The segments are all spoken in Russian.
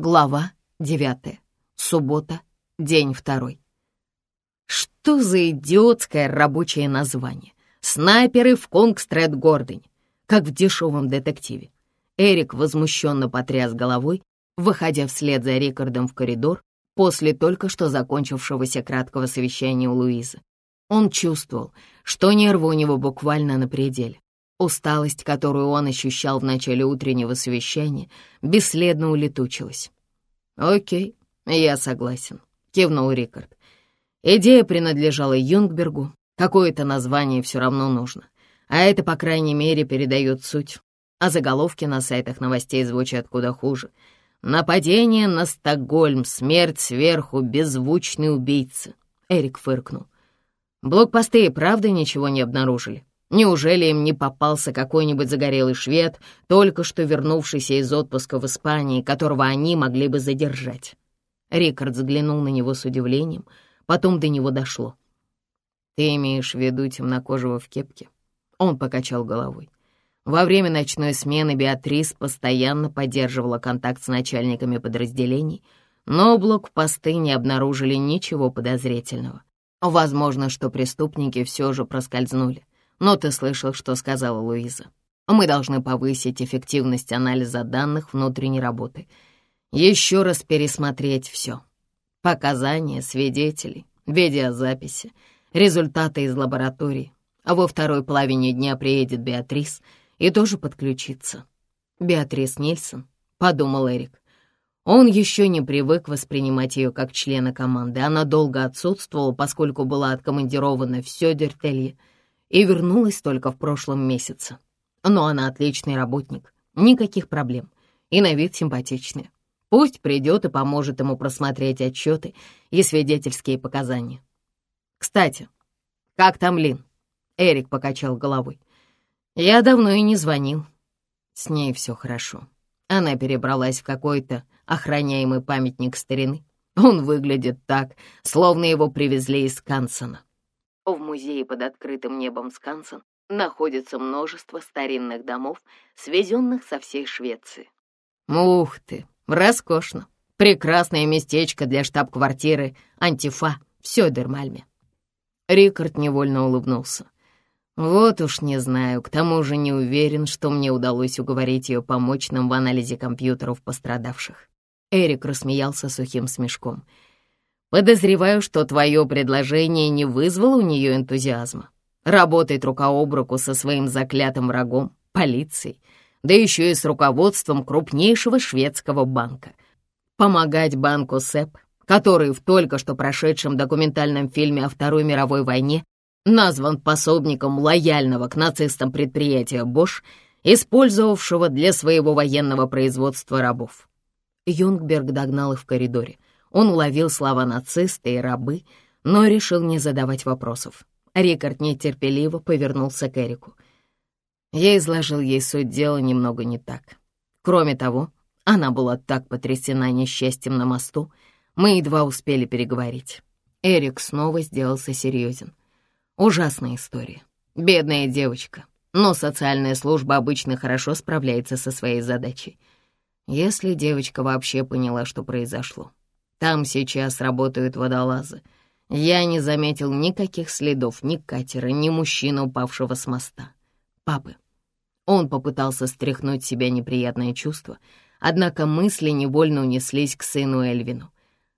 Глава девятая. Суббота, день второй. Что за идиотское рабочее название? Снайперы в Конгстрет-Гордень, как в дешевом детективе. Эрик возмущенно потряс головой, выходя вслед за Рикардом в коридор после только что закончившегося краткого совещания у Луизы. Он чувствовал, что нервы у него буквально на пределе. Усталость, которую он ощущал в начале утреннего совещания, бесследно улетучилась. «Окей, я согласен», — кивнул Рикард. Идея принадлежала Юнгбергу, какое-то название все равно нужно, а это, по крайней мере, передает суть. А заголовки на сайтах новостей звучат куда хуже. «Нападение на Стокгольм, смерть сверху, беззвучный убийца», — Эрик фыркнул. «Блокпосты и правда ничего не обнаружили?» Неужели им не попался какой-нибудь загорелый швед, только что вернувшийся из отпуска в Испании, которого они могли бы задержать? Рикард взглянул на него с удивлением, потом до него дошло. «Ты имеешь в виду темнокожего в кепке?» Он покачал головой. Во время ночной смены Беатрис постоянно поддерживала контакт с начальниками подразделений, но блокпосты не обнаружили ничего подозрительного. Возможно, что преступники все же проскользнули. Но ты слышал, что сказала Луиза. Мы должны повысить эффективность анализа данных внутренней работы. Еще раз пересмотреть все. Показания, свидетелей, видеозаписи, результаты из лаборатории. А во второй половине дня приедет Беатрис и тоже подключится. Беатрис Нильсон, подумал Эрик. Он еще не привык воспринимать ее как члена команды. Она долго отсутствовала, поскольку была откомандирована в Сёдертелье — и вернулась только в прошлом месяце. Но она отличный работник, никаких проблем, и на вид симпатичная. Пусть придет и поможет ему просмотреть отчеты и свидетельские показания. «Кстати, как там Лин?» Эрик покачал головой. «Я давно и не звонил. С ней все хорошо. Она перебралась в какой-то охраняемый памятник старины. Он выглядит так, словно его привезли из Кансона. В музее под открытым небом Скансен находится множество старинных домов, свезенных со всей Швеции. Ух ты, роскошно. Прекрасное местечко для штаб-квартиры «Антифа» в Сёдермальме. Рикард невольно улыбнулся. Вот уж не знаю, к тому же не уверен, что мне удалось уговорить ее помочь нам в анализе компьютеров пострадавших. Эрик рассмеялся сухим смешком — Подозреваю, что твое предложение не вызвало у нее энтузиазма. Работает рука об руку со своим заклятым врагом, полицией, да еще и с руководством крупнейшего шведского банка. Помогать банку СЭП, который в только что прошедшем документальном фильме о Второй мировой войне назван пособником лояльного к нацистам предприятия Bosch, использовавшего для своего военного производства рабов. Юнгберг догнал их в коридоре — он уловил слова нацисты и рабы, но решил не задавать вопросов. Рикард нетерпеливо повернулся к Эрику. Я изложил ей суть дела немного не так. Кроме того, она была так потрясена несчастьем на мосту, мы едва успели переговорить. Эрик снова сделался серьезен. Ужасная история. Бедная девочка. Но социальная служба обычно хорошо справляется со своей задачей. Если девочка вообще поняла, что произошло. Там сейчас работают водолазы. Я не заметил никаких следов ни катера, ни мужчины, упавшего с моста. Папы. Он попытался стряхнуть себя неприятное чувство, однако мысли невольно унеслись к сыну Эльвину.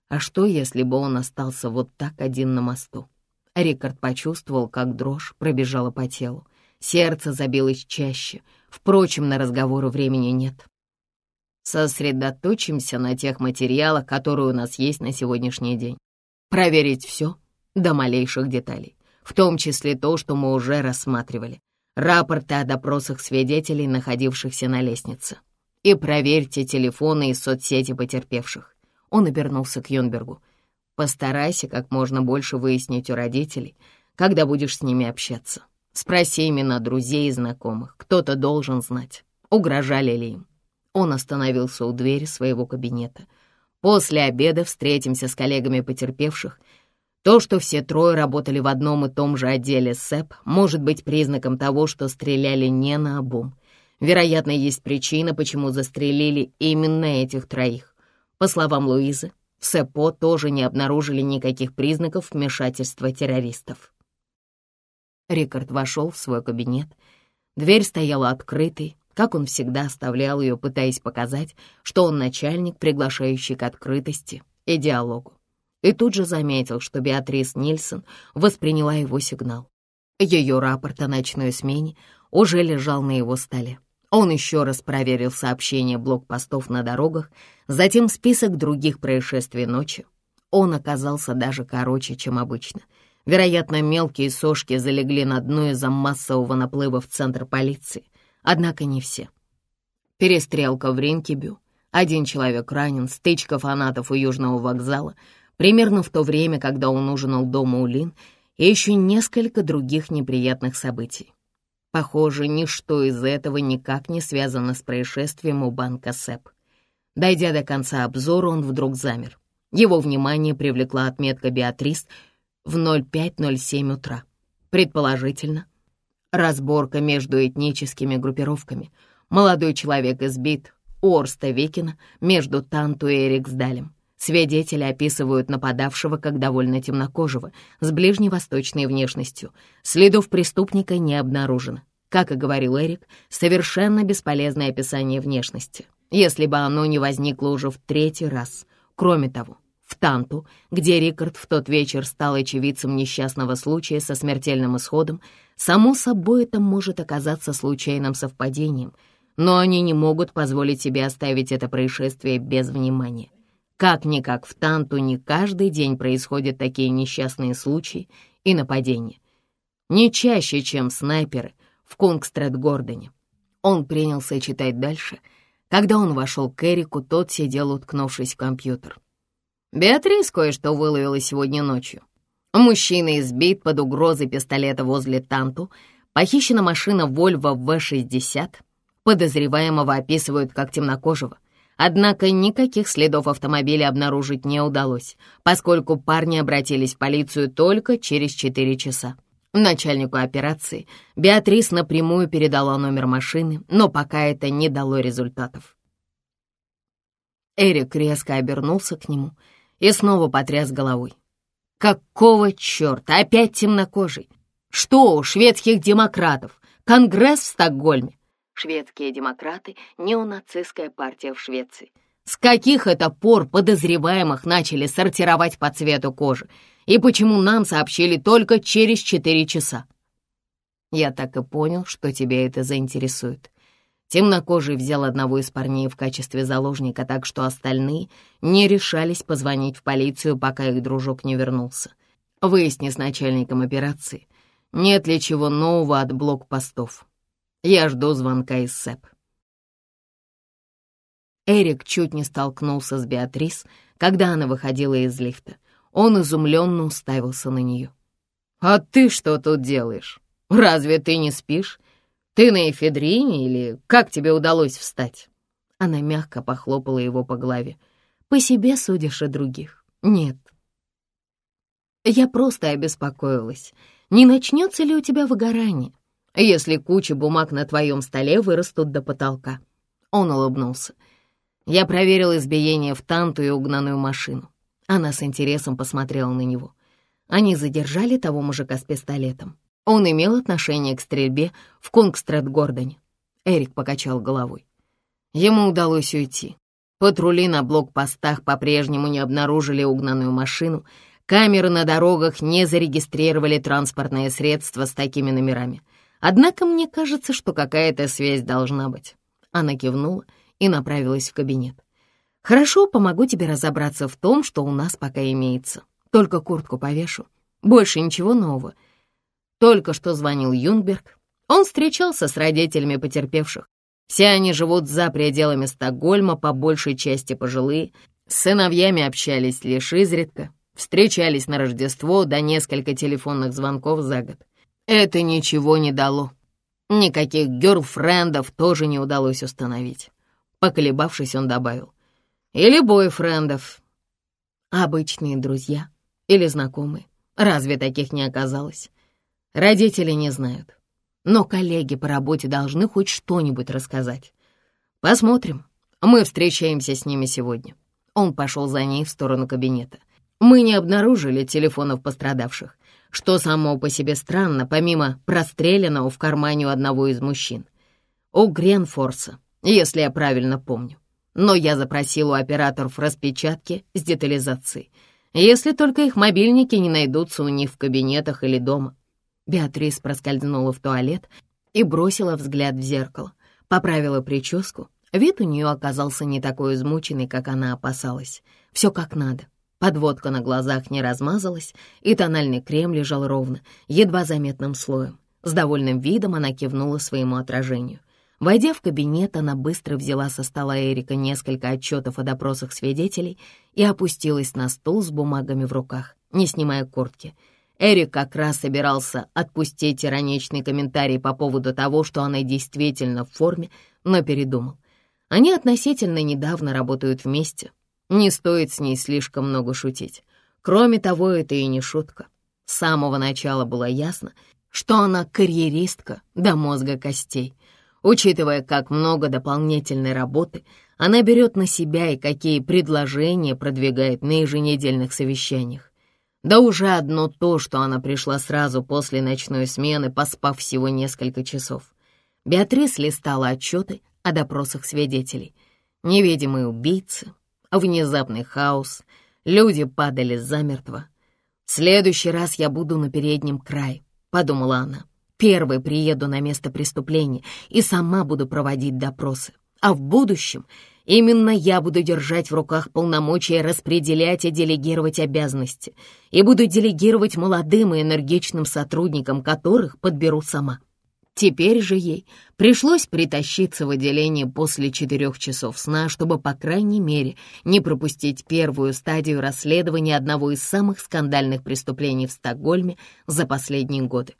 А что, если бы он остался вот так один на мосту? Рикард почувствовал, как дрожь пробежала по телу. Сердце забилось чаще. Впрочем, на разговору времени нет. Сосредоточимся на тех материалах, которые у нас есть на сегодняшний день. Проверить все до малейших деталей, в том числе то, что мы уже рассматривали. Рапорты о допросах свидетелей, находившихся на лестнице. И проверьте телефоны и соцсети потерпевших. Он обернулся к Юнбергу. Постарайся как можно больше выяснить у родителей, когда будешь с ними общаться. Спроси имена друзей и знакомых. Кто-то должен знать, угрожали ли им. Он остановился у двери своего кабинета. После обеда встретимся с коллегами потерпевших. То, что все трое работали в одном и том же отделе СЭП, может быть признаком того, что стреляли не на обум. Вероятно, есть причина, почему застрелили именно этих троих. По словам Луизы, в СЭПО тоже не обнаружили никаких признаков вмешательства террористов. Рикард вошел в свой кабинет. Дверь стояла открытой, как он всегда оставлял ее, пытаясь показать, что он начальник, приглашающий к открытости и диалогу. И тут же заметил, что Беатрис Нильсон восприняла его сигнал. Ее рапорт о ночной смене уже лежал на его столе. Он еще раз проверил сообщения блокпостов на дорогах, затем список других происшествий ночью. Он оказался даже короче, чем обычно. Вероятно, мелкие сошки залегли на дно из-за массового наплыва в центр полиции. Однако не все. Перестрелка в Ринкебю, один человек ранен, стычка фанатов у Южного вокзала, примерно в то время, когда он ужинал дома у Лин, и еще несколько других неприятных событий. Похоже, ничто из этого никак не связано с происшествием у банка СЭП. Дойдя до конца обзора, он вдруг замер. Его внимание привлекла отметка «Беатрис» в 05.07 утра. Предположительно, разборка между этническими группировками. Молодой человек избит у Орста Викина между Танту и Эриксдалем. Свидетели описывают нападавшего как довольно темнокожего, с ближневосточной внешностью. Следов преступника не обнаружено. Как и говорил Эрик, совершенно бесполезное описание внешности, если бы оно не возникло уже в третий раз. Кроме того, в Танту, где Рикард в тот вечер стал очевидцем несчастного случая со смертельным исходом, само собой это может оказаться случайным совпадением, но они не могут позволить себе оставить это происшествие без внимания. Как-никак в Танту не каждый день происходят такие несчастные случаи и нападения. Не чаще, чем снайперы в Кунгстрет-Гордоне. Он принялся читать дальше. Когда он вошел к Эрику, тот сидел, уткнувшись в компьютер. «Беатрис кое-что выловила сегодня ночью. Мужчина избит под угрозой пистолета возле Танту, похищена машина Volvo V60, подозреваемого описывают как темнокожего — Однако никаких следов автомобиля обнаружить не удалось, поскольку парни обратились в полицию только через 4 часа. Начальнику операции Беатрис напрямую передала номер машины, но пока это не дало результатов. Эрик резко обернулся к нему и снова потряс головой. «Какого черта? Опять темнокожий? Что у шведских демократов? Конгресс в Стокгольме? Шведские демократы — неонацистская партия в Швеции. С каких это пор подозреваемых начали сортировать по цвету кожи? И почему нам сообщили только через четыре часа? Я так и понял, что тебя это заинтересует. Темнокожий взял одного из парней в качестве заложника, так что остальные не решались позвонить в полицию, пока их дружок не вернулся. Выясни с начальником операции, нет ли чего нового от блокпостов. Я жду звонка из СЭП. Эрик чуть не столкнулся с Беатрис, когда она выходила из лифта. Он изумленно уставился на нее. «А ты что тут делаешь? Разве ты не спишь? Ты на эфедрине или как тебе удалось встать?» Она мягко похлопала его по голове. «По себе судишь о других. Нет. Я просто обеспокоилась. Не начнется ли у тебя выгорание? если куча бумаг на твоем столе вырастут до потолка». Он улыбнулся. Я проверил избиение в танту и угнанную машину. Она с интересом посмотрела на него. Они задержали того мужика с пистолетом. Он имел отношение к стрельбе в Кунгстрет-Гордоне. Эрик покачал головой. Ему удалось уйти. Патрули на блокпостах по-прежнему не обнаружили угнанную машину. Камеры на дорогах не зарегистрировали транспортное средство с такими номерами. Однако мне кажется, что какая-то связь должна быть. Она кивнула и направилась в кабинет. «Хорошо, помогу тебе разобраться в том, что у нас пока имеется. Только куртку повешу. Больше ничего нового. Только что звонил Юнгберг. Он встречался с родителями потерпевших. Все они живут за пределами Стокгольма, по большей части пожилые. С сыновьями общались лишь изредка. Встречались на Рождество до несколько телефонных звонков за год. Это ничего не дало. Никаких герлфрендов тоже не удалось установить. Поколебавшись, он добавил. Или бойфрендов. Обычные друзья или знакомые. Разве таких не оказалось? Родители не знают. Но коллеги по работе должны хоть что-нибудь рассказать. Посмотрим. Мы встречаемся с ними сегодня. Он пошел за ней в сторону кабинета. Мы не обнаружили телефонов пострадавших, что само по себе странно, помимо простреленного в кармане у одного из мужчин. У Гренфорса, если я правильно помню. Но я запросил у операторов распечатки с детализацией, если только их мобильники не найдутся у них в кабинетах или дома. Беатрис проскользнула в туалет и бросила взгляд в зеркало, поправила прическу. Вид у нее оказался не такой измученный, как она опасалась. Все как надо. Подводка на глазах не размазалась, и тональный крем лежал ровно, едва заметным слоем. С довольным видом она кивнула своему отражению. Войдя в кабинет, она быстро взяла со стола Эрика несколько отчетов о допросах свидетелей и опустилась на стул с бумагами в руках, не снимая куртки — Эрик как раз собирался отпустить ироничный комментарий по поводу того, что она действительно в форме, но передумал. Они относительно недавно работают вместе. Не стоит с ней слишком много шутить. Кроме того, это и не шутка. С самого начала было ясно, что она карьеристка до мозга костей. Учитывая, как много дополнительной работы она берет на себя и какие предложения продвигает на еженедельных совещаниях. Да уже одно то, что она пришла сразу после ночной смены, поспав всего несколько часов. Беатрис листала отчеты о допросах свидетелей. Невидимые убийцы, внезапный хаос, люди падали замертво. «В следующий раз я буду на переднем крае», — подумала она. «Первой приеду на место преступления и сама буду проводить допросы. А в будущем Именно я буду держать в руках полномочия распределять и делегировать обязанности, и буду делегировать молодым и энергичным сотрудникам, которых подберу сама. Теперь же ей пришлось притащиться в отделение после четырех часов сна, чтобы, по крайней мере, не пропустить первую стадию расследования одного из самых скандальных преступлений в Стокгольме за последние годы.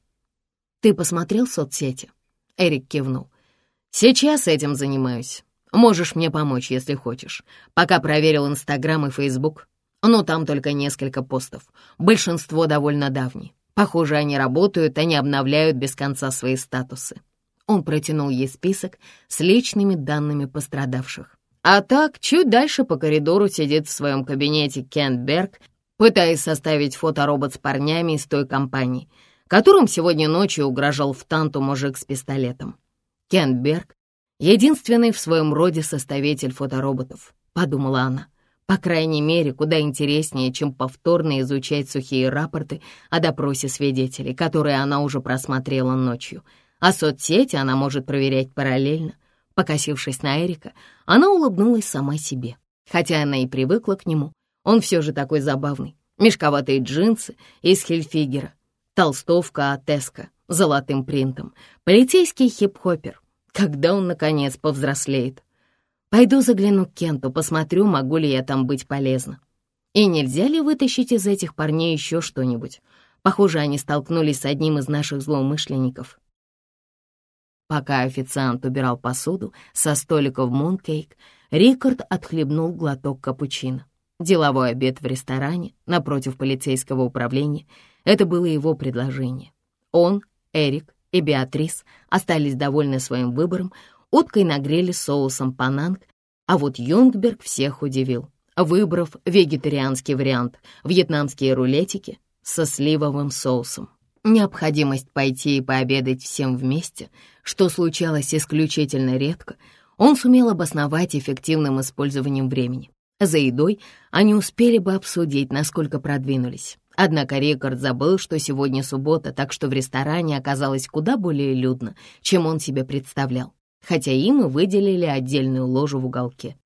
«Ты посмотрел соцсети?» Эрик кивнул. «Сейчас этим занимаюсь. Можешь мне помочь, если хочешь. Пока проверил Инстаграм и Фейсбук. Ну, там только несколько постов. Большинство довольно давние. Похоже, они работают, они обновляют без конца свои статусы. Он протянул ей список с личными данными пострадавших. А так, чуть дальше по коридору сидит в своем кабинете Кент Берг, пытаясь составить фоторобот с парнями из той компании, которым сегодня ночью угрожал в Танту мужик с пистолетом. Кент Берг Единственный в своем роде составитель фотороботов, подумала она. По крайней мере, куда интереснее, чем повторно изучать сухие рапорты о допросе свидетелей, которые она уже просмотрела ночью. А соцсети она может проверять параллельно. Покосившись на Эрика, она улыбнулась сама себе. Хотя она и привыкла к нему, он все же такой забавный. Мешковатые джинсы из хельфигера, толстовка от Эска золотым принтом, полицейский хип-хоппер, когда он, наконец, повзрослеет. Пойду загляну к Кенту, посмотрю, могу ли я там быть полезна. И нельзя ли вытащить из этих парней еще что-нибудь? Похоже, они столкнулись с одним из наших злоумышленников. Пока официант убирал посуду со столика в Мункейк, Рикард отхлебнул глоток капучино. Деловой обед в ресторане напротив полицейского управления — это было его предложение. Он, Эрик и Беатрис остались довольны своим выбором, уткой нагрели соусом пананг, а вот Юнгберг всех удивил, выбрав вегетарианский вариант — вьетнамские рулетики со сливовым соусом. Необходимость пойти и пообедать всем вместе, что случалось исключительно редко, он сумел обосновать эффективным использованием времени. За едой они успели бы обсудить, насколько продвинулись. Однако Рикард забыл, что сегодня суббота, так что в ресторане оказалось куда более людно, чем он себе представлял, хотя им и выделили отдельную ложу в уголке.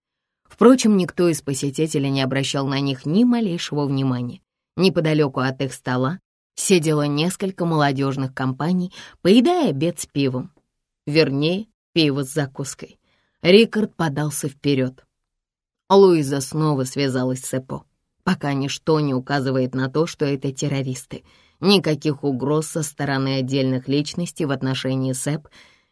Впрочем, никто из посетителей не обращал на них ни малейшего внимания. Неподалеку от их стола сидело несколько молодежных компаний, поедая обед с пивом. Вернее, пиво с закуской. Рикард подался вперед. Луиза снова связалась с Эпо пока ничто не указывает на то, что это террористы. Никаких угроз со стороны отдельных личностей в отношении СЭП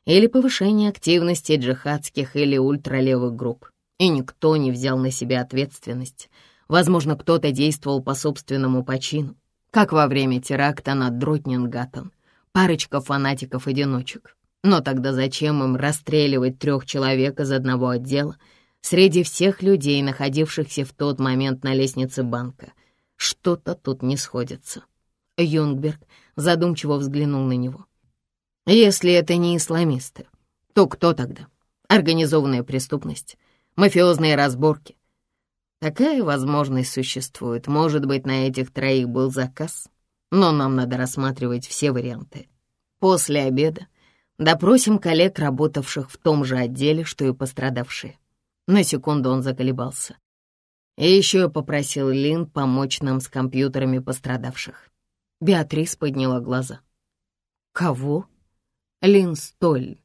или повышения активности джихадских или ультралевых групп. И никто не взял на себя ответственность. Возможно, кто-то действовал по собственному почину, как во время теракта над Дротнингаттен. Парочка фанатиков-одиночек. Но тогда зачем им расстреливать трех человек из одного отдела? Среди всех людей, находившихся в тот момент на лестнице банка. Что-то тут не сходится. Юнгберг задумчиво взглянул на него. «Если это не исламисты, то кто тогда? Организованная преступность, мафиозные разборки. Такая возможность существует. Может быть, на этих троих был заказ, но нам надо рассматривать все варианты. После обеда допросим коллег, работавших в том же отделе, что и пострадавшие. На секунду он заколебался. И еще я попросил Лин помочь нам с компьютерами пострадавших. Беатрис подняла глаза. «Кого?» «Лин Столь,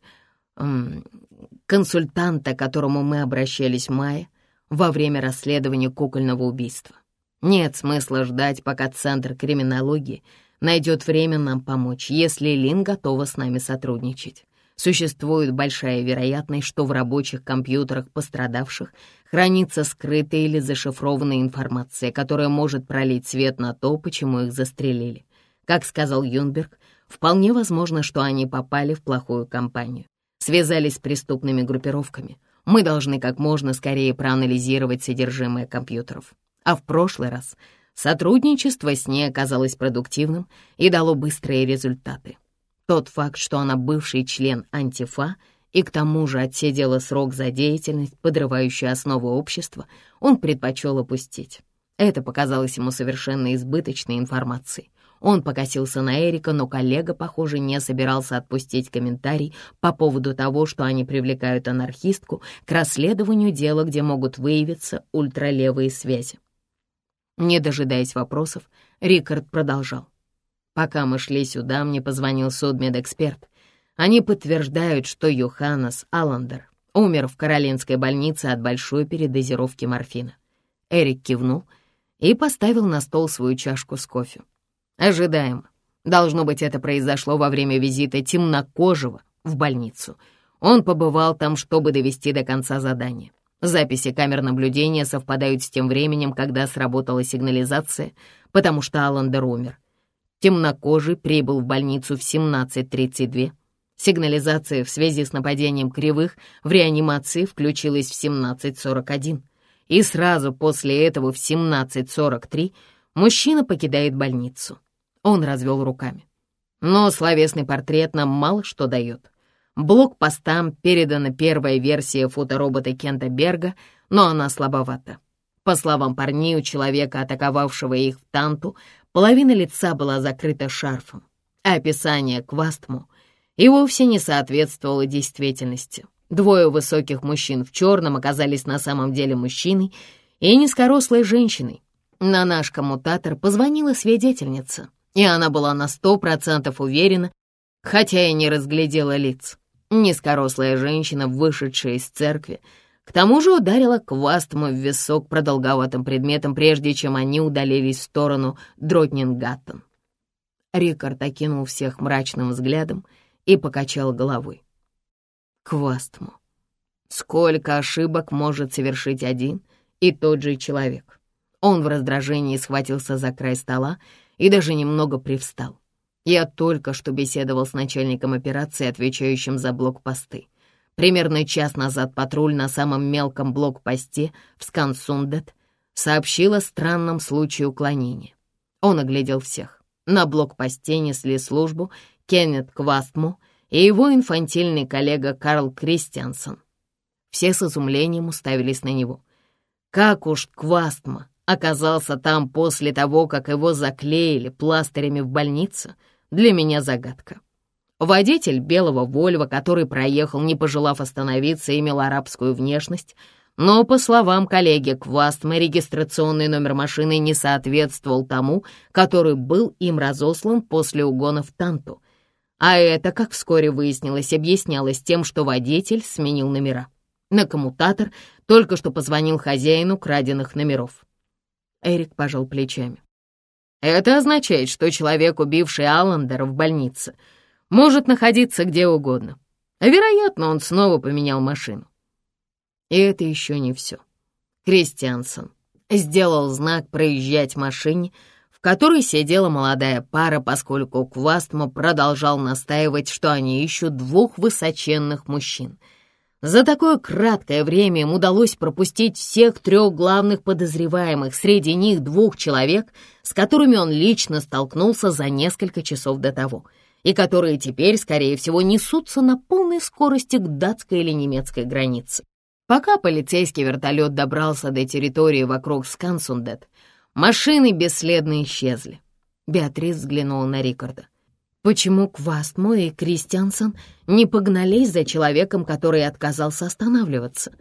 консультанта, к которому мы обращались в мае во время расследования кукольного убийства. Нет смысла ждать, пока Центр криминологии найдет время нам помочь, если Лин готова с нами сотрудничать. Существует большая вероятность, что в рабочих компьютерах пострадавших хранится скрытая или зашифрованная информация, которая может пролить свет на то, почему их застрелили. Как сказал Юнберг, вполне возможно, что они попали в плохую компанию, связались с преступными группировками. Мы должны как можно скорее проанализировать содержимое компьютеров. А в прошлый раз сотрудничество с ней оказалось продуктивным и дало быстрые результаты. Тот факт, что она бывший член антифа и к тому же отсидела срок за деятельность, подрывающую основу общества, он предпочел опустить. Это показалось ему совершенно избыточной информацией. Он покосился на Эрика, но коллега, похоже, не собирался отпустить комментарий по поводу того, что они привлекают анархистку к расследованию дела, где могут выявиться ультралевые связи. Не дожидаясь вопросов, Рикард продолжал. Пока мы шли сюда, мне позвонил судмедэксперт. Они подтверждают, что Йоханнес Аллендер умер в Каролинской больнице от большой передозировки морфина. Эрик кивнул и поставил на стол свою чашку с кофе. Ожидаемо. Должно быть, это произошло во время визита темнокожего в больницу. Он побывал там, чтобы довести до конца задания. Записи камер наблюдения совпадают с тем временем, когда сработала сигнализация, потому что Аллендер умер. Темнокожий прибыл в больницу в 17.32. Сигнализация в связи с нападением кривых в реанимации включилась в 17.41. И сразу после этого в 17.43 мужчина покидает больницу. Он развел руками. Но словесный портрет нам мало что дает. Блокпостам передана первая версия фоторобота Кента Берга, но она слабовата. По словам парней, у человека, атаковавшего их в Танту, Половина лица была закрыта шарфом, а описание Квастму и вовсе не соответствовало действительности. Двое высоких мужчин в черном оказались на самом деле мужчиной и низкорослой женщиной. На наш коммутатор позвонила свидетельница, и она была на сто процентов уверена, хотя и не разглядела лиц. Низкорослая женщина, вышедшая из церкви, к тому же ударила Квастму в висок продолговатым предметом, прежде чем они удалились в сторону Дротнингаттен. Рикард окинул всех мрачным взглядом и покачал головой. Квастму. Сколько ошибок может совершить один и тот же человек? Он в раздражении схватился за край стола и даже немного привстал. Я только что беседовал с начальником операции, отвечающим за блокпосты. Примерно час назад патруль на самом мелком блокпосте в Скансундет сообщил о странном случае уклонения. Он оглядел всех. На блокпосте несли службу Кеннет Квастму и его инфантильный коллега Карл Кристиансон. Все с изумлением уставились на него. Как уж Квастма оказался там после того, как его заклеили пластырями в больнице, для меня загадка. Водитель белого Вольва, который проехал, не пожелав остановиться, имел арабскую внешность, но, по словам коллеги Квастма, регистрационный номер машины не соответствовал тому, который был им разослан после угона в Танту. А это, как вскоре выяснилось, объяснялось тем, что водитель сменил номера. На коммутатор только что позвонил хозяину краденных номеров. Эрик пожал плечами. Это означает, что человек, убивший Аллендера в больнице — может находиться где угодно. Вероятно, он снова поменял машину. И это еще не все. Кристиансон сделал знак проезжать машине, в которой сидела молодая пара, поскольку Квастмо продолжал настаивать, что они ищут двух высоченных мужчин. За такое краткое время им удалось пропустить всех трех главных подозреваемых, среди них двух человек, с которыми он лично столкнулся за несколько часов до того, и которые теперь, скорее всего, несутся на полной скорости к датской или немецкой границе. Пока полицейский вертолет добрался до территории вокруг Скансундет, машины бесследно исчезли. Беатрис взглянула на Рикарда. Почему Квастмо и Кристиансон не погнались за человеком, который отказался останавливаться?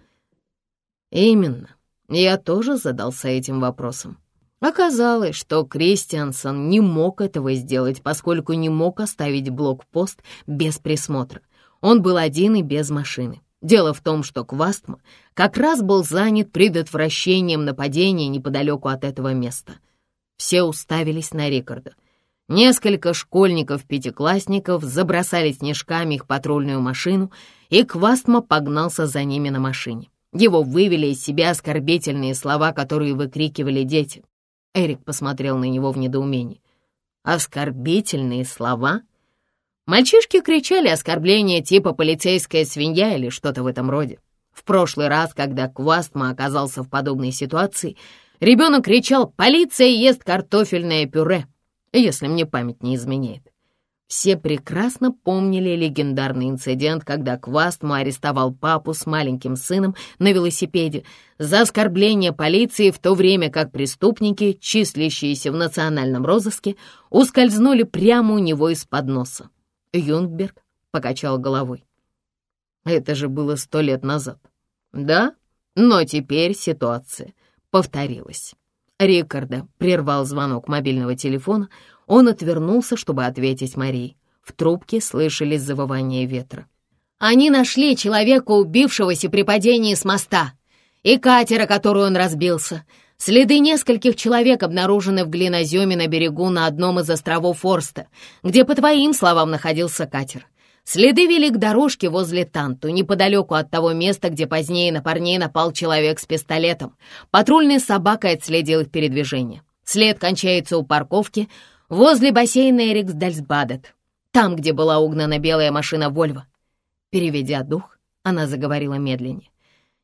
Именно. Я тоже задался этим вопросом. Оказалось, что Кристиансон не мог этого сделать, поскольку не мог оставить блокпост без присмотра. Он был один и без машины. Дело в том, что Квастма как раз был занят предотвращением нападения неподалеку от этого места. Все уставились на Рикарда — Несколько школьников-пятиклассников забросали снежками их патрульную машину, и Квастма погнался за ними на машине. Его вывели из себя оскорбительные слова, которые выкрикивали дети. Эрик посмотрел на него в недоумении. «Оскорбительные слова?» Мальчишки кричали оскорбления типа «полицейская свинья» или что-то в этом роде. В прошлый раз, когда Квастма оказался в подобной ситуации, ребенок кричал «Полиция ест картофельное пюре!» если мне память не изменяет. Все прекрасно помнили легендарный инцидент, когда Квастму арестовал папу с маленьким сыном на велосипеде за оскорбление полиции, в то время как преступники, числящиеся в национальном розыске, ускользнули прямо у него из-под носа. Юнгберг покачал головой. Это же было сто лет назад. Да, но теперь ситуация повторилась. Рикарда прервал звонок мобильного телефона. Он отвернулся, чтобы ответить Марии. В трубке слышались завывания ветра. «Они нашли человека, убившегося при падении с моста, и катера, который он разбился. Следы нескольких человек обнаружены в глиноземе на берегу на одном из островов Форста, где, по твоим словам, находился катер. Следы вели к дорожке возле Танту, неподалеку от того места, где позднее на парней напал человек с пистолетом. Патрульная собака отследил их передвижение. След кончается у парковки возле бассейна Эриксдальсбадет, там, где была угнана белая машина Вольво. Переведя дух, она заговорила медленнее.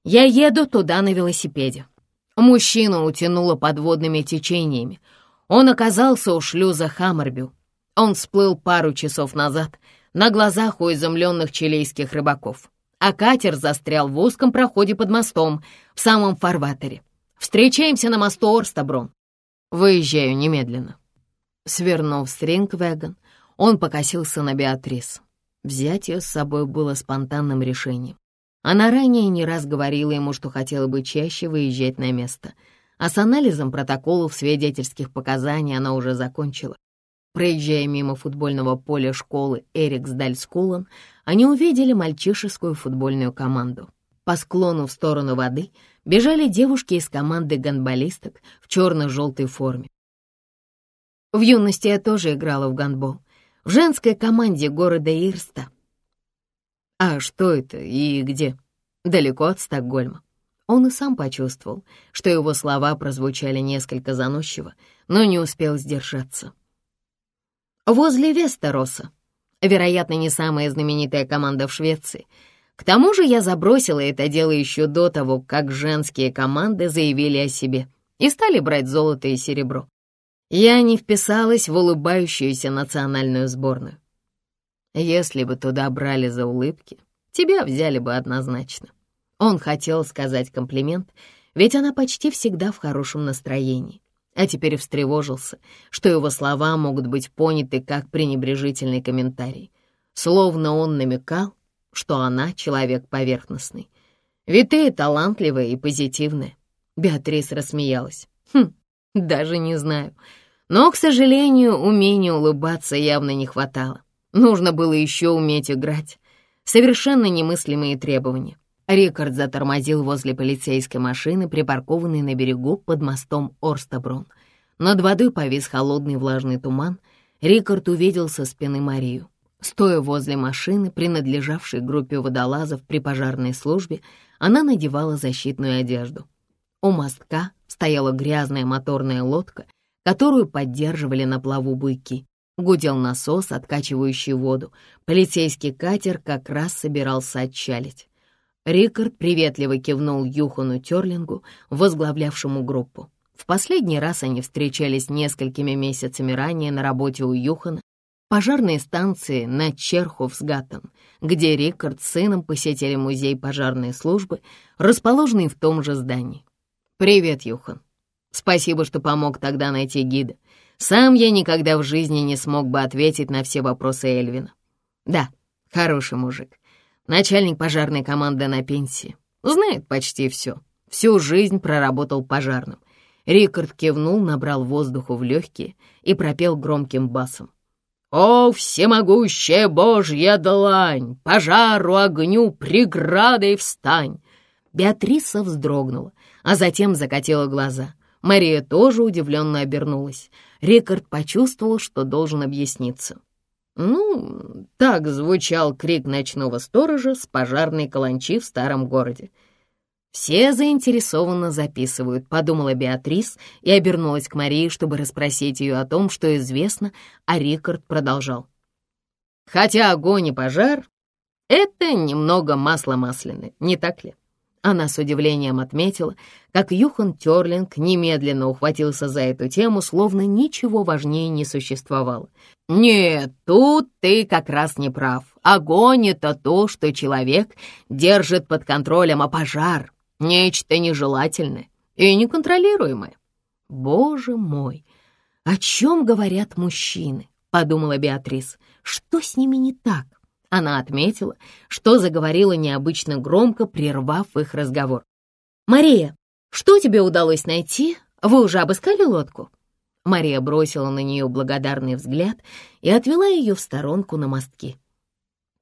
«Я еду туда на велосипеде. Мужчину утянуло подводными течениями. Он оказался у шлюза Хаммербю. Он всплыл пару часов назад — на глазах у изумленных чилийских рыбаков. А катер застрял в узком проходе под мостом, в самом фарватере. Встречаемся на мосту Орстаброн. Выезжаю немедленно. Свернув с Рингвеган, он покосился на Беатрис. Взять ее с собой было спонтанным решением. Она ранее не раз говорила ему, что хотела бы чаще выезжать на место, а с анализом протоколов свидетельских показаний она уже закончила. Проезжая мимо футбольного поля школы Эриксдальскулан, они увидели мальчишескую футбольную команду. По склону в сторону воды бежали девушки из команды гандболисток в черно-желтой форме. В юности я тоже играла в гандбол, в женской команде города Ирста. А что это и где? Далеко от Стокгольма. Он и сам почувствовал, что его слова прозвучали несколько заносчиво, но не успел сдержаться возле Вестероса. Вероятно, не самая знаменитая команда в Швеции. К тому же я забросила это дело еще до того, как женские команды заявили о себе и стали брать золото и серебро. Я не вписалась в улыбающуюся национальную сборную. Если бы туда брали за улыбки, тебя взяли бы однозначно. Он хотел сказать комплимент, ведь она почти всегда в хорошем настроении а теперь встревожился, что его слова могут быть поняты как пренебрежительный комментарий, словно он намекал, что она человек поверхностный. Витая талантливая и позитивная. Беатрис рассмеялась. Хм, даже не знаю. Но, к сожалению, умения улыбаться явно не хватало. Нужно было еще уметь играть. Совершенно немыслимые требования. Рикард затормозил возле полицейской машины, припаркованной на берегу под мостом Орстабрун. Над водой повис холодный влажный туман. Рикард увидел со спины Марию. Стоя возле машины, принадлежавшей группе водолазов при пожарной службе, она надевала защитную одежду. У мостка стояла грязная моторная лодка, которую поддерживали на плаву буйки. Гудел насос, откачивающий воду. Полицейский катер как раз собирался отчалить. Рикард приветливо кивнул Юхану Терлингу, возглавлявшему группу. В последний раз они встречались несколькими месяцами ранее на работе у Юхана, пожарной станции на Черховсгаттен, где Рикард с сыном посетили музей пожарной службы, расположенный в том же здании. «Привет, Юхан. Спасибо, что помог тогда найти гида. Сам я никогда в жизни не смог бы ответить на все вопросы Эльвина. Да, хороший мужик. Начальник пожарной команды на пенсии. Знает почти все. Всю жизнь проработал пожарным. Рикард кивнул, набрал воздуху в легкие и пропел громким басом. «О, всемогущая Божья длань! Пожару, огню, преградой встань!» Беатриса вздрогнула, а затем закатила глаза. Мария тоже удивленно обернулась. Рикард почувствовал, что должен объясниться. Ну, так звучал крик ночного сторожа с пожарной каланчи в старом городе. «Все заинтересованно записывают», — подумала Беатрис и обернулась к Марии, чтобы расспросить ее о том, что известно, а Рикард продолжал. «Хотя огонь и пожар — это немного масло масляное, не так ли?» Она с удивлением отметила, как Юхан Терлинг немедленно ухватился за эту тему, словно ничего важнее не существовало. «Нет, тут ты как раз не прав. Огонь — это то, что человек держит под контролем, а пожар — нечто нежелательное и неконтролируемое». «Боже мой, о чем говорят мужчины?» — подумала Беатрис. «Что с ними не так?» Она отметила, что заговорила необычно громко, прервав их разговор. «Мария, что тебе удалось найти? Вы уже обыскали лодку?» Мария бросила на нее благодарный взгляд и отвела ее в сторонку на мостки.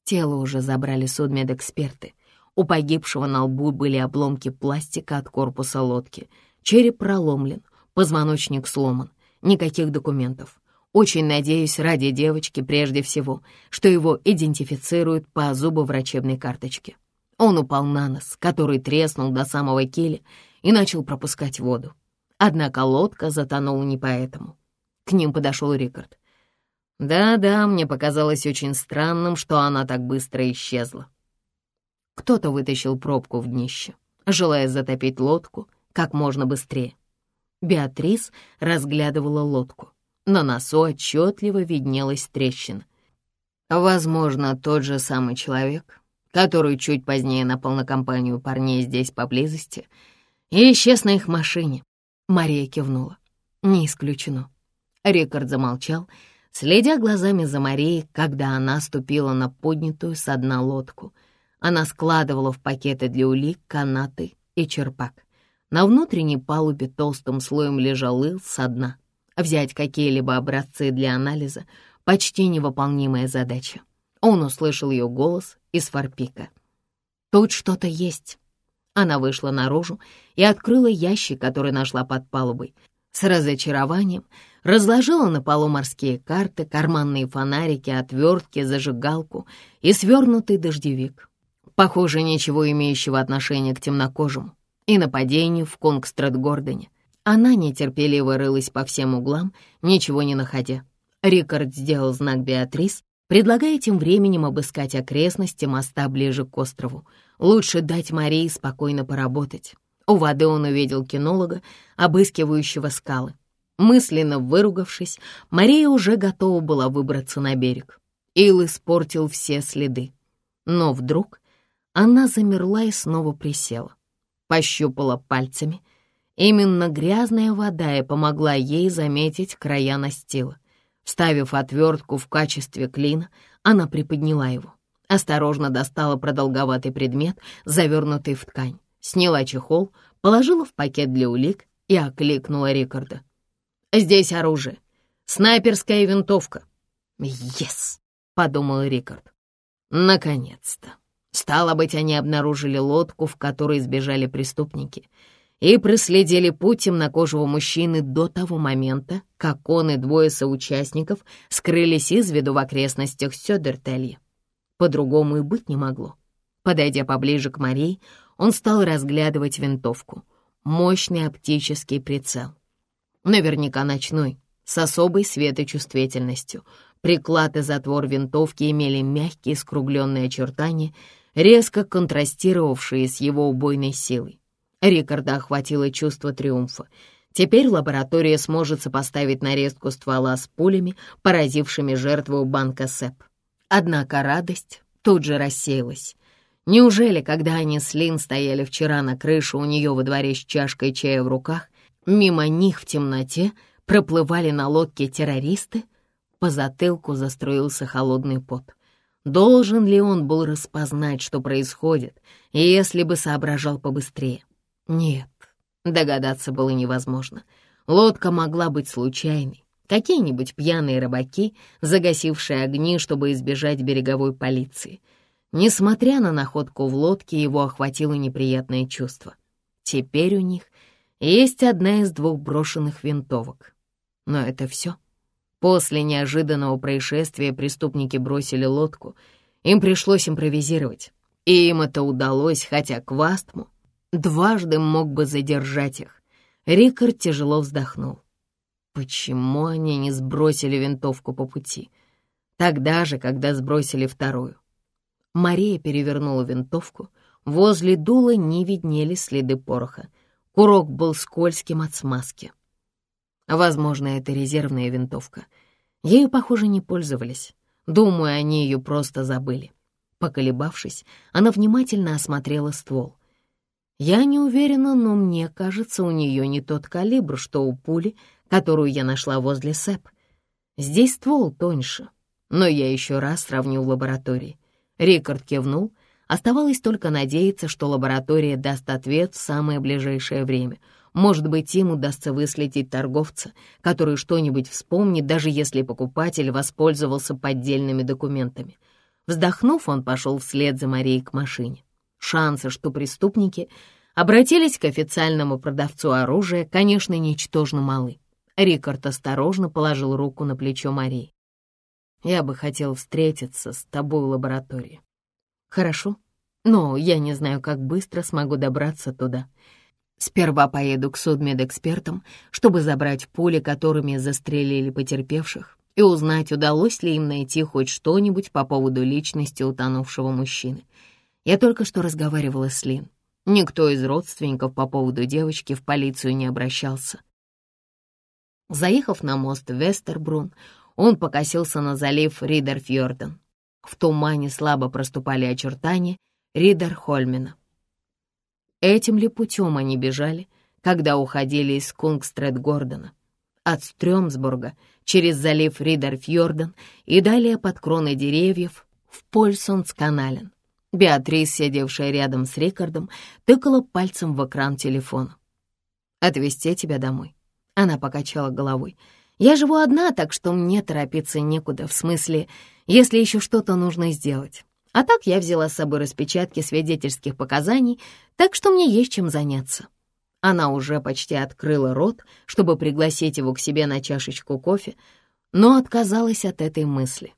Тело уже забрали судмедэксперты. У погибшего на лбу были обломки пластика от корпуса лодки. Череп проломлен, позвоночник сломан. Никаких документов. Очень надеюсь, ради девочки прежде всего, что его идентифицируют по зубоврачебной карточке. Он упал на нос, который треснул до самого киля и начал пропускать воду. Однако лодка затонула не поэтому. К ним подошел Рикард. Да-да, мне показалось очень странным, что она так быстро исчезла. Кто-то вытащил пробку в днище, желая затопить лодку как можно быстрее. Беатрис разглядывала лодку. На носу отчетливо виднелась трещина. Возможно, тот же самый человек, который чуть позднее напал на компанию парней здесь поблизости и исчез на их машине. Мария кивнула. Не исключено. Рикард замолчал, следя глазами за Марией, когда она ступила на поднятую со дна лодку. Она складывала в пакеты для улик канаты и черпак. На внутренней палубе толстым слоем лежал ил со дна. Взять какие-либо образцы для анализа — почти невыполнимая задача. Он услышал ее голос из фарпика. «Тут что-то есть». Она вышла наружу и открыла ящик, который нашла под палубой. С разочарованием разложила на полу морские карты, карманные фонарики, отвертки, зажигалку и свернутый дождевик. Похоже, ничего имеющего отношения к темнокожему и нападению в Конгстрад-Гордоне. Она нетерпеливо рылась по всем углам, ничего не находя. Рикард сделал знак Беатрис, предлагая тем временем обыскать окрестности моста ближе к острову. Лучше дать Марии спокойно поработать. У воды он увидел кинолога, обыскивающего скалы. Мысленно выругавшись, Мария уже готова была выбраться на берег. Ил испортил все следы. Но вдруг она замерла и снова присела. Пощупала пальцами — Именно грязная вода и помогла ей заметить края настила. Вставив отвертку в качестве клина, она приподняла его. Осторожно достала продолговатый предмет, завернутый в ткань, сняла чехол, положила в пакет для улик и окликнула Рикарда. «Здесь оружие. Снайперская винтовка». «Ес!» — подумал Рикард. «Наконец-то!» Стало быть, они обнаружили лодку, в которой сбежали преступники — и проследили путь темнокожего мужчины до того момента, как он и двое соучастников скрылись из виду в окрестностях Сёдертелья. По-другому и быть не могло. Подойдя поближе к Марии, он стал разглядывать винтовку. Мощный оптический прицел. Наверняка ночной, с особой светочувствительностью. Приклад и затвор винтовки имели мягкие скругленные очертания, резко контрастировавшие с его убойной силой. Рикарда охватило чувство триумфа. Теперь лаборатория сможет сопоставить нарезку ствола с пулями, поразившими жертву банка СЭП. Однако радость тут же рассеялась. Неужели, когда они с Лин стояли вчера на крыше у нее во дворе с чашкой чая в руках, мимо них в темноте проплывали на лодке террористы? По затылку заструился холодный пот. Должен ли он был распознать, что происходит, если бы соображал побыстрее? Нет, догадаться было невозможно. Лодка могла быть случайной. Какие-нибудь пьяные рыбаки, загасившие огни, чтобы избежать береговой полиции. Несмотря на находку в лодке, его охватило неприятное чувство. Теперь у них есть одна из двух брошенных винтовок. Но это все. После неожиданного происшествия преступники бросили лодку. Им пришлось импровизировать. И им это удалось, хотя Квастму дважды мог бы задержать их. Рикард тяжело вздохнул. Почему они не сбросили винтовку по пути? Тогда же, когда сбросили вторую. Мария перевернула винтовку. Возле дула не виднели следы пороха. Курок был скользким от смазки. Возможно, это резервная винтовка. Ею, похоже, не пользовались. Думаю, они ее просто забыли. Поколебавшись, она внимательно осмотрела ствол. Я не уверена, но мне кажется, у нее не тот калибр, что у пули, которую я нашла возле СЭП. Здесь ствол тоньше, но я еще раз сравню лаборатории. Рикард кивнул. Оставалось только надеяться, что лаборатория даст ответ в самое ближайшее время. Может быть, им удастся выследить торговца, который что-нибудь вспомнит, даже если покупатель воспользовался поддельными документами. Вздохнув, он пошел вслед за Марией к машине. Шансы, что преступники обратились к официальному продавцу оружия, конечно, ничтожно малы. Рикард осторожно положил руку на плечо Марии. «Я бы хотел встретиться с тобой в лаборатории». «Хорошо, но я не знаю, как быстро смогу добраться туда. Сперва поеду к судмедэкспертам, чтобы забрать пули, которыми застрелили потерпевших, и узнать, удалось ли им найти хоть что-нибудь по поводу личности утонувшего мужчины. Я только что разговаривала с Лин. Никто из родственников по поводу девочки в полицию не обращался. Заехав на мост Вестербрун, он покосился на залив Ридерфьорден. В тумане слабо проступали очертания Ридерхольмена. Этим ли путем они бежали, когда уходили из Кунгстрет-Гордона? От Стрёмсбурга через залив Ридерфьорден и далее под кроны деревьев в Польсонсканален. Беатрис, сидевшая рядом с Рикардом, тыкала пальцем в экран телефона. «Отвезти тебя домой?» Она покачала головой. «Я живу одна, так что мне торопиться некуда, в смысле, если еще что-то нужно сделать. А так я взяла с собой распечатки свидетельских показаний, так что мне есть чем заняться». Она уже почти открыла рот, чтобы пригласить его к себе на чашечку кофе, но отказалась от этой мысли.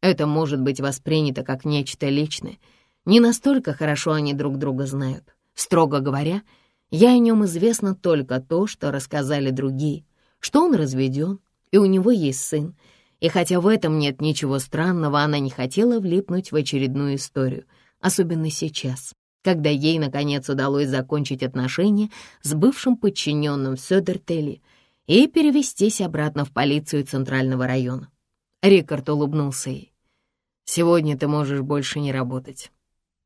Это может быть воспринято как нечто личное. Не настолько хорошо они друг друга знают. Строго говоря, я о нем известно только то, что рассказали другие, что он разведен, и у него есть сын. И хотя в этом нет ничего странного, она не хотела влипнуть в очередную историю, особенно сейчас, когда ей, наконец, удалось закончить отношения с бывшим подчиненным в Сёдертеле и перевестись обратно в полицию Центрального района. Рикард улыбнулся ей. «Сегодня ты можешь больше не работать.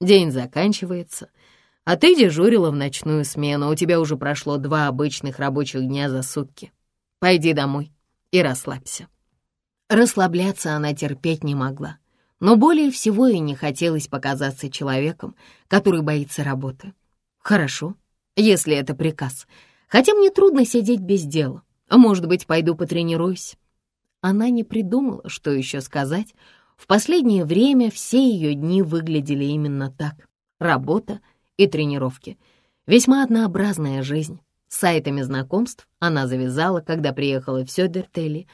День заканчивается, а ты дежурила в ночную смену, у тебя уже прошло два обычных рабочих дня за сутки. Пойди домой и расслабься». Расслабляться она терпеть не могла, но более всего ей не хотелось показаться человеком, который боится работы. Хорошо, если это приказ, хотя мне трудно сидеть без дела. А может быть, пойду потренируюсь. Она не придумала, что еще сказать. В последнее время все ее дни выглядели именно так. Работа — и тренировки. Весьма однообразная жизнь. С сайтами знакомств она завязала, когда приехала в Сёдертели,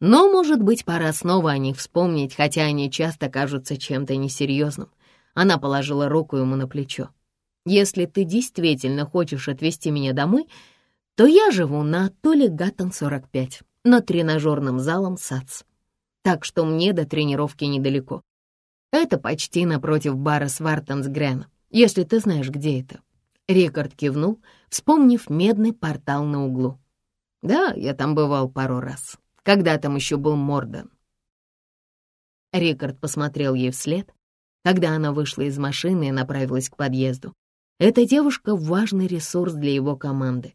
но, может быть, пора снова о них вспомнить, хотя они часто кажутся чем-то несерьезным. Она положила руку ему на плечо. «Если ты действительно хочешь отвезти меня домой, то я живу на Толе Гаттон 45, на тренажерном залом САЦ. Так что мне до тренировки недалеко. Это почти напротив бара Свартансгрена, если ты знаешь, где это. Рикард кивнул, вспомнив медный портал на углу. Да, я там бывал пару раз, когда там еще был Морден. Рикард посмотрел ей вслед, когда она вышла из машины и направилась к подъезду. Эта девушка — важный ресурс для его команды.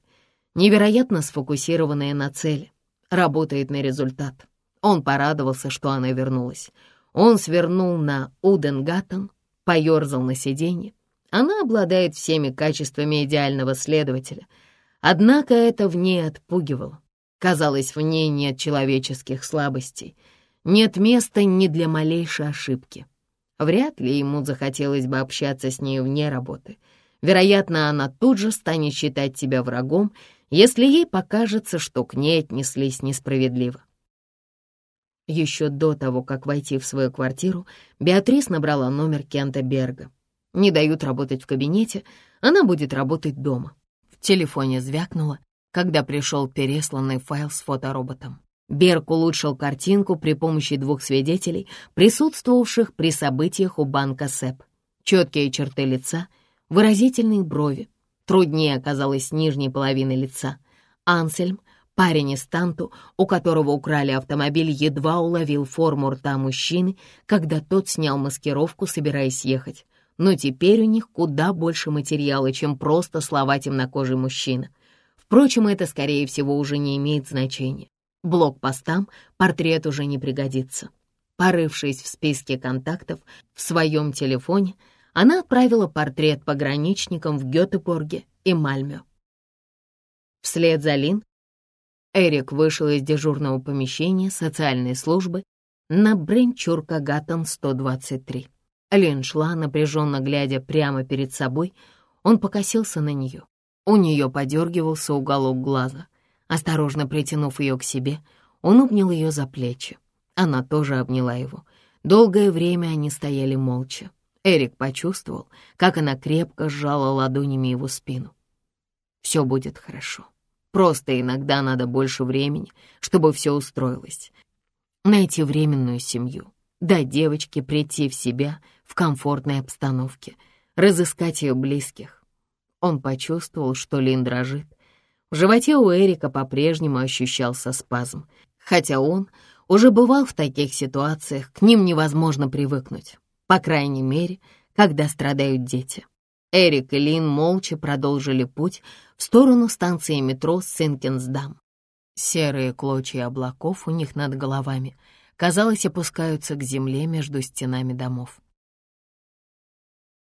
Невероятно сфокусированная на цели, работает на результат. Он порадовался, что она вернулась. Он свернул на Уденгаттен, поерзал на сиденье. Она обладает всеми качествами идеального следователя. Однако это в ней отпугивало. Казалось, в ней нет человеческих слабостей. Нет места ни для малейшей ошибки. Вряд ли ему захотелось бы общаться с ней вне работы. Вероятно, она тут же станет считать тебя врагом, если ей покажется, что к ней отнеслись несправедливо. Еще до того, как войти в свою квартиру, Беатрис набрала номер Кента Берга. Не дают работать в кабинете, она будет работать дома. В телефоне звякнуло, когда пришел пересланный файл с фотороботом. Берг улучшил картинку при помощи двух свидетелей, присутствовавших при событиях у банка СЭП. Четкие черты лица, выразительные брови. Труднее оказалось с нижней половины лица. Ансельм, парень из Танту, у которого украли автомобиль, едва уловил форму рта мужчины, когда тот снял маскировку, собираясь ехать. Но теперь у них куда больше материала, чем просто слова темнокожий мужчина. Впрочем, это, скорее всего, уже не имеет значения. Блокпостам портрет уже не пригодится. Порывшись в списке контактов в своем телефоне, она отправила портрет пограничникам в Гетеборге и Мальме. Вслед за Лин Эрик вышел из дежурного помещения социальной службы на Бренчурка-Гаттон 123. Лин шла, напряженно глядя прямо перед собой. Он покосился на нее. У нее подергивался уголок глаза — Осторожно притянув ее к себе, он обнял ее за плечи. Она тоже обняла его. Долгое время они стояли молча. Эрик почувствовал, как она крепко сжала ладонями его спину. «Все будет хорошо. Просто иногда надо больше времени, чтобы все устроилось. Найти временную семью, дать девочке прийти в себя в комфортной обстановке, разыскать ее близких». Он почувствовал, что Лин дрожит, в животе у Эрика по-прежнему ощущался спазм. Хотя он уже бывал в таких ситуациях, к ним невозможно привыкнуть. По крайней мере, когда страдают дети. Эрик и Лин молча продолжили путь в сторону станции метро Синкинсдам. Серые клочья облаков у них над головами, казалось, опускаются к земле между стенами домов.